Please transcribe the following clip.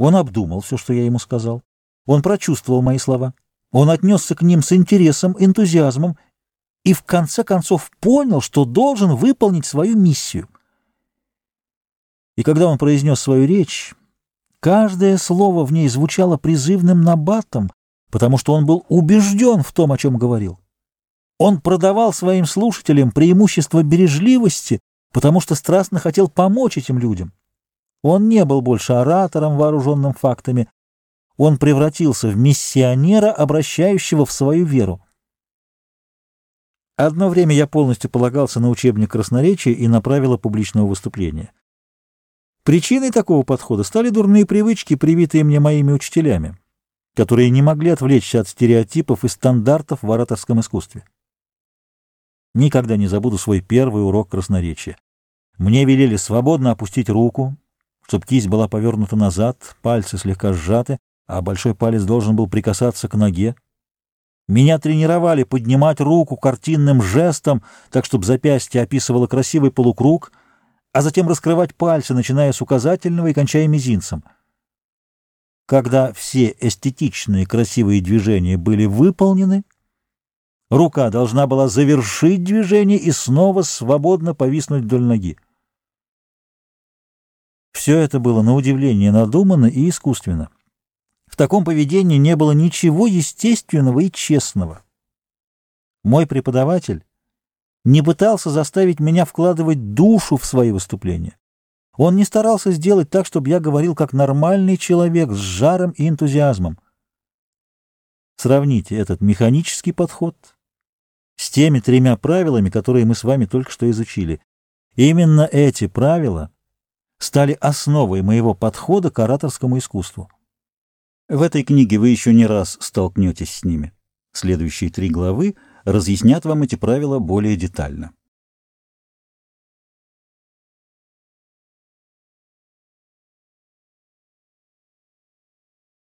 Он обдумал все, что я ему сказал. Он прочувствовал мои слова. Он отнесся к ним с интересом, энтузиазмом и в конце концов понял, что должен выполнить свою миссию. И когда он произнес свою речь, каждое слово в ней звучало призывным набатом, потому что он был убежден в том, о чем говорил. Он продавал своим слушателям преимущество бережливости, потому что страстно хотел помочь этим людям. Он не был больше оратором, вооруженным фактами. Он превратился в миссионера, обращающего в свою веру. Одно время я полностью полагался на учебник красноречия и на правила публичного выступления. Причиной такого подхода стали дурные привычки, привитые мне моими учителями, которые не могли отвлечься от стереотипов и стандартов в ораторском искусстве. Никогда не забуду свой первый урок красноречия. Мне велели свободно опустить руку, чтобы кисть была повернута назад, пальцы слегка сжаты, а большой палец должен был прикасаться к ноге. Меня тренировали поднимать руку картинным жестом, так чтобы запястье описывало красивый полукруг, а затем раскрывать пальцы, начиная с указательного и кончая мизинцем. Когда все эстетичные красивые движения были выполнены, рука должна была завершить движение и снова свободно повиснуть вдоль ноги. Все это было на удивление надумано и искусственно. В таком поведении не было ничего естественного и честного. Мой преподаватель не пытался заставить меня вкладывать душу в свои выступления. Он не старался сделать так, чтобы я говорил как нормальный человек с жаром и энтузиазмом. Сравните этот механический подход с теми тремя правилами, которые мы с вами только что изучили. Именно эти правила стали основой моего подхода к ораторскому искусству. В этой книге вы еще не раз столкнетесь с ними. Следующие три главы разъяснят вам эти правила более детально.